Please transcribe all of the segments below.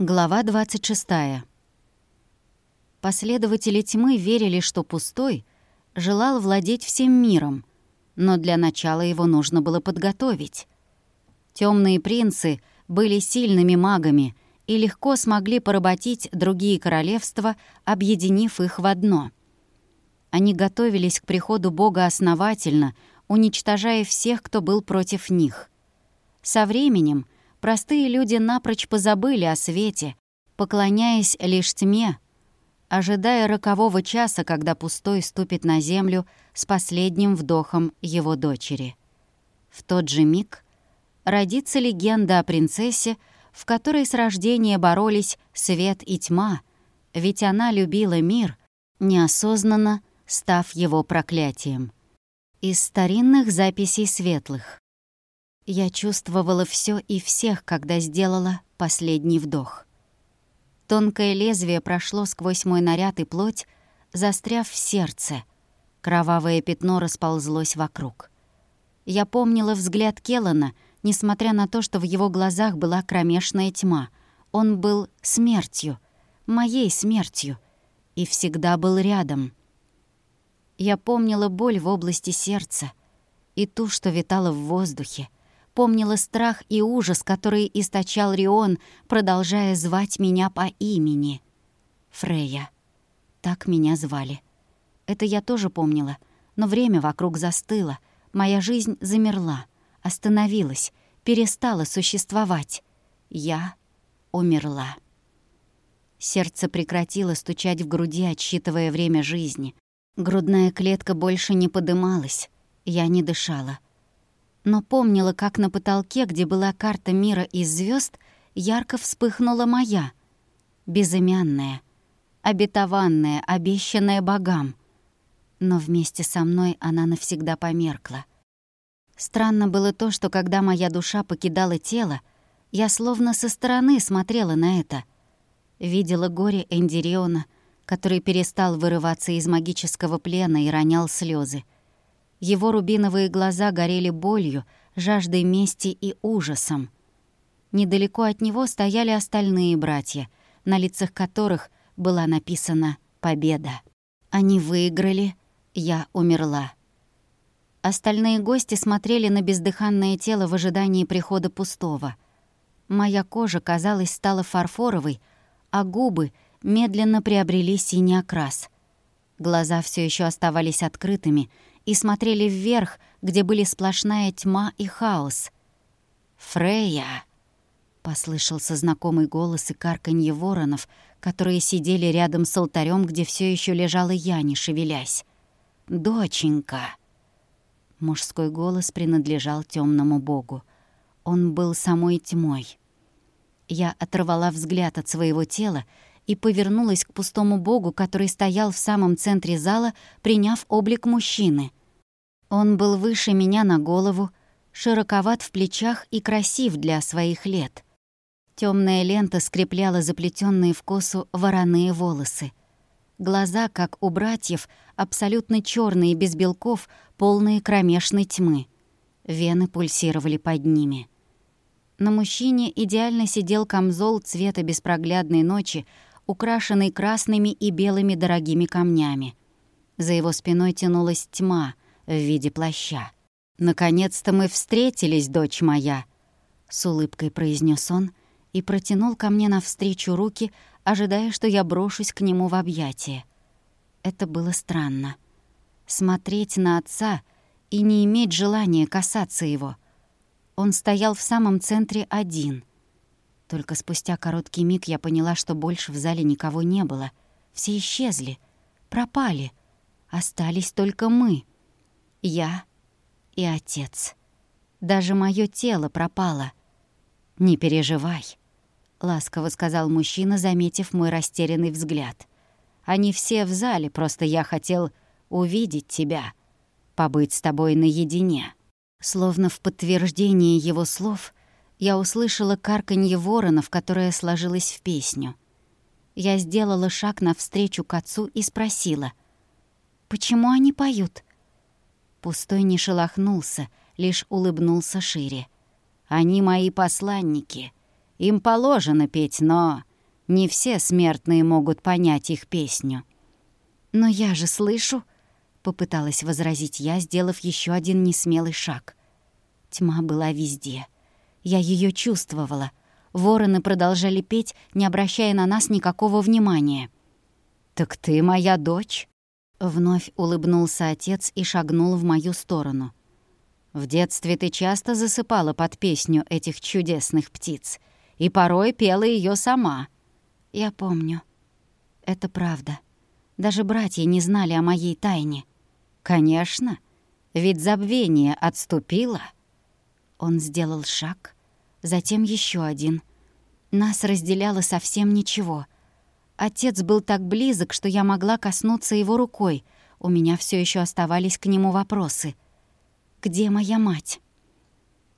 Глава 26. Последователи тьмы верили, что пустой желал владеть всем миром, но для начала его нужно было подготовить. Темные принцы были сильными магами и легко смогли поработить другие королевства, объединив их в одно. Они готовились к приходу Бога основательно, уничтожая всех, кто был против них. Со временем — Простые люди напрочь позабыли о свете, поклоняясь лишь тьме, ожидая рокового часа, когда пустой ступит на землю с последним вдохом его дочери. В тот же миг родится легенда о принцессе, в которой с рождения боролись свет и тьма, ведь она любила мир, неосознанно став его проклятием. Из старинных записей светлых. Я чувствовала все и всех, когда сделала последний вдох. Тонкое лезвие прошло сквозь мой наряд и плоть, застряв в сердце. Кровавое пятно расползлось вокруг. Я помнила взгляд Келлана, несмотря на то, что в его глазах была кромешная тьма. Он был смертью, моей смертью, и всегда был рядом. Я помнила боль в области сердца и ту, что витала в воздухе, помнила страх и ужас, который источал Рион, продолжая звать меня по имени. Фрея. Так меня звали. Это я тоже помнила, но время вокруг застыло, моя жизнь замерла, остановилась, перестала существовать. Я умерла. Сердце прекратило стучать в груди, отсчитывая время жизни. Грудная клетка больше не подымалась. Я не дышала но помнила, как на потолке, где была карта мира из звезд, ярко вспыхнула моя, безымянная, обетованная, обещанная богам. Но вместе со мной она навсегда померкла. Странно было то, что когда моя душа покидала тело, я словно со стороны смотрела на это. Видела горе Эндириона, который перестал вырываться из магического плена и ронял слезы. Его рубиновые глаза горели болью, жаждой мести и ужасом. Недалеко от него стояли остальные братья, на лицах которых была написана «Победа». Они выиграли, я умерла. Остальные гости смотрели на бездыханное тело в ожидании прихода пустого. Моя кожа, казалось, стала фарфоровой, а губы медленно приобрели синий окрас. Глаза все еще оставались открытыми — и смотрели вверх, где были сплошная тьма и хаос. «Фрея!» — послышался знакомый голос и карканье воронов, которые сидели рядом с алтарем, где все еще лежала я, не шевелясь. «Доченька!» Мужской голос принадлежал темному богу. Он был самой тьмой. Я оторвала взгляд от своего тела и повернулась к пустому богу, который стоял в самом центре зала, приняв облик мужчины. Он был выше меня на голову, широковат в плечах и красив для своих лет. Темная лента скрепляла заплетенные в косу вороные волосы. Глаза, как у братьев, абсолютно черные, без белков, полные кромешной тьмы. Вены пульсировали под ними. На мужчине идеально сидел камзол цвета беспроглядной ночи, украшенный красными и белыми дорогими камнями. За его спиной тянулась тьма — в виде плаща. «Наконец-то мы встретились, дочь моя!» С улыбкой произнес он и протянул ко мне навстречу руки, ожидая, что я брошусь к нему в объятия. Это было странно. Смотреть на отца и не иметь желания касаться его. Он стоял в самом центре один. Только спустя короткий миг я поняла, что больше в зале никого не было. Все исчезли, пропали. Остались только мы — я и отец. Даже мое тело пропало. «Не переживай», — ласково сказал мужчина, заметив мой растерянный взгляд. «Они все в зале, просто я хотел увидеть тебя, побыть с тобой наедине». Словно в подтверждение его слов, я услышала карканье воронов, которое сложилось в песню. Я сделала шаг навстречу к отцу и спросила, «Почему они поют?» Пустой не шелохнулся, лишь улыбнулся шире. «Они мои посланники. Им положено петь, но Не все смертные могут понять их песню. «Но я же слышу», — попыталась возразить я, сделав еще один несмелый шаг. Тьма была везде. Я ее чувствовала. Вороны продолжали петь, не обращая на нас никакого внимания. «Так ты моя дочь?» Вновь улыбнулся отец и шагнул в мою сторону. «В детстве ты часто засыпала под песню этих чудесных птиц и порой пела ее сама». «Я помню. Это правда. Даже братья не знали о моей тайне». «Конечно, ведь забвение отступило». Он сделал шаг, затем еще один. Нас разделяло совсем ничего. Отец был так близок, что я могла коснуться его рукой. У меня все еще оставались к нему вопросы. «Где моя мать?»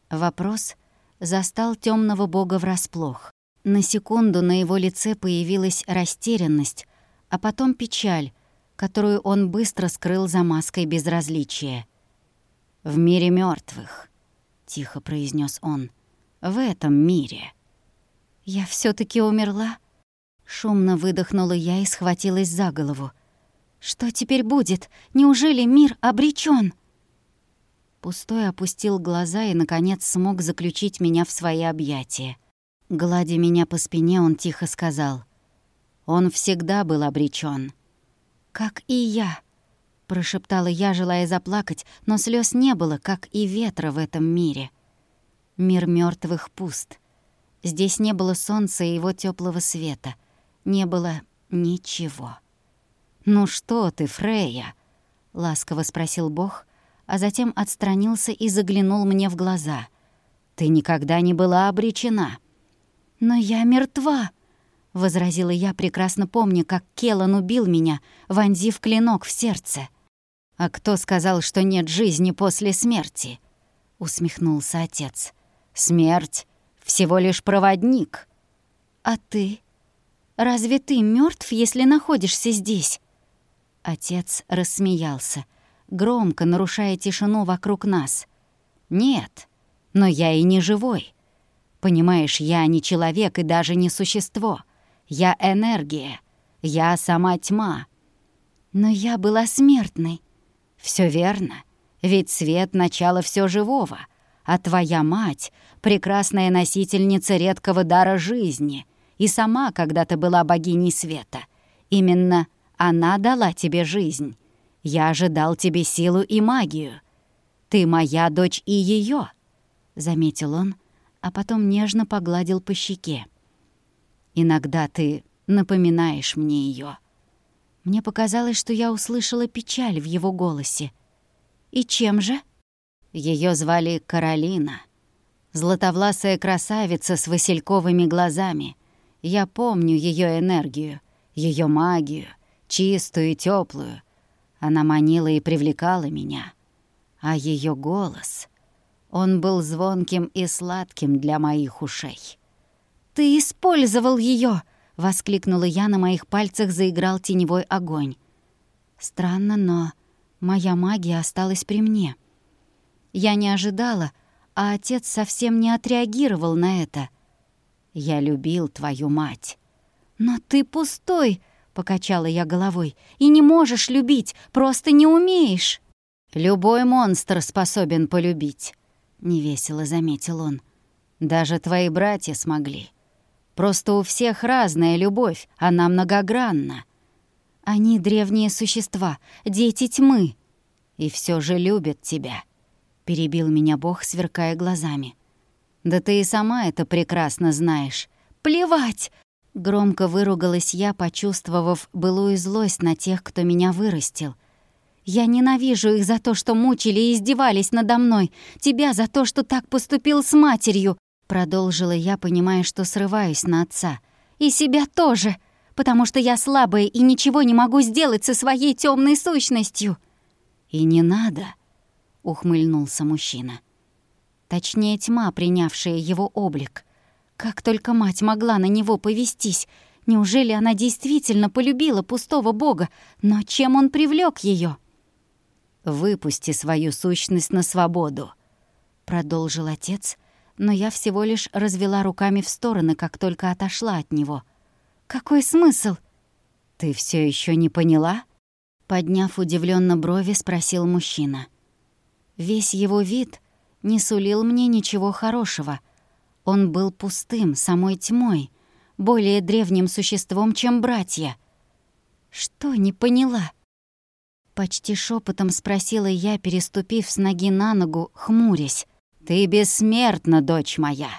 Вопрос застал темного бога врасплох. На секунду на его лице появилась растерянность, а потом печаль, которую он быстро скрыл за маской безразличия. «В мире мертвых тихо произнес он. В этом мире. Я все таки умерла? Шумно выдохнула я и схватилась за голову. Что теперь будет? Неужели мир обречен? Пустой опустил глаза и, наконец, смог заключить меня в свои объятия. Гладя меня по спине, он тихо сказал. Он всегда был обречен. «Как и я», прошептала я, желая заплакать, но слез не было, как и ветра в этом мире. Мир мертвых пуст. Здесь не было солнца и его теплого света. Не было ничего. «Ну что ты, Фрея?» — ласково спросил Бог, а затем отстранился и заглянул мне в глаза. «Ты никогда не была обречена». «Но я мертва!» — возразила я, прекрасно помня, как Келан убил меня, вонзив клинок в сердце. «А кто сказал, что нет жизни после смерти?» — усмехнулся отец. «Смерть — всего лишь проводник». «А ты? Разве ты мертв, если находишься здесь?» Отец рассмеялся, громко нарушая тишину вокруг нас. «Нет, но я и не живой. Понимаешь, я не человек и даже не существо. Я энергия. Я сама тьма». «Но я была смертной», все верно, ведь свет — начало всего живого, а твоя мать — прекрасная носительница редкого дара жизни и сама когда-то была богиней света. Именно она дала тебе жизнь. Я ожидал тебе силу и магию. Ты моя дочь и ее, заметил он, а потом нежно погладил по щеке. Иногда ты напоминаешь мне ее. Мне показалось, что я услышала печаль в его голосе. «И чем же?» Ее звали Каролина. Златовласая красавица с васильковыми глазами. Я помню ее энергию, ее магию, чистую и теплую. Она манила и привлекала меня. А ее голос... Он был звонким и сладким для моих ушей. «Ты использовал ее! Воскликнула я, на моих пальцах заиграл теневой огонь. Странно, но моя магия осталась при мне. Я не ожидала, а отец совсем не отреагировал на это. «Я любил твою мать». «Но ты пустой», — покачала я головой, «и не можешь любить, просто не умеешь». «Любой монстр способен полюбить», — невесело заметил он. «Даже твои братья смогли». Просто у всех разная любовь, она многогранна. Они древние существа, дети тьмы. И все же любят тебя», — перебил меня Бог, сверкая глазами. «Да ты и сама это прекрасно знаешь. Плевать!» Громко выругалась я, почувствовав былую злость на тех, кто меня вырастил. «Я ненавижу их за то, что мучили и издевались надо мной, тебя за то, что так поступил с матерью, Продолжила я, понимая, что срываюсь на отца. «И себя тоже, потому что я слабая и ничего не могу сделать со своей темной сущностью». «И не надо», — ухмыльнулся мужчина. Точнее, тьма, принявшая его облик. Как только мать могла на него повестись, Неужели она действительно полюбила пустого бога? Но чем он привлек ее? «Выпусти свою сущность на свободу», — продолжил отец, но я всего лишь развела руками в стороны, как только отошла от него. Какой смысл? Ты все еще не поняла? Подняв удивленно брови, спросил мужчина. Весь его вид не сулил мне ничего хорошего. Он был пустым, самой тьмой, более древним существом, чем братья. Что не поняла? Почти шепотом спросила я, переступив с ноги на ногу, хмурясь. «Ты бессмертна, дочь моя!»